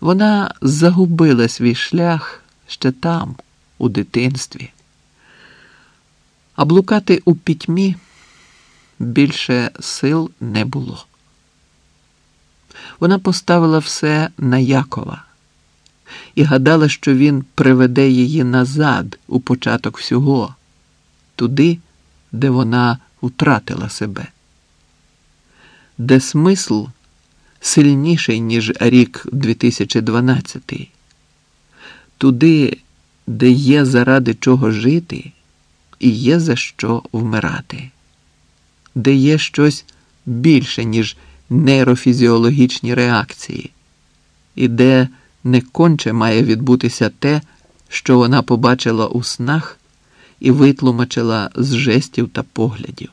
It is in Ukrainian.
Вона загубила свій шлях ще там, у дитинстві. А блукати у пітьмі більше сил не було. Вона поставила все на Якова і гадала, що він приведе її назад у початок всього, туди, де вона втратила себе, де смисл сильніший, ніж рік 2012, туди, де є заради чого жити і є за що вмирати, де є щось більше, ніж нейрофізіологічні реакції, і де не конче має відбутися те, що вона побачила у снах і витлумачила з жестів та поглядів.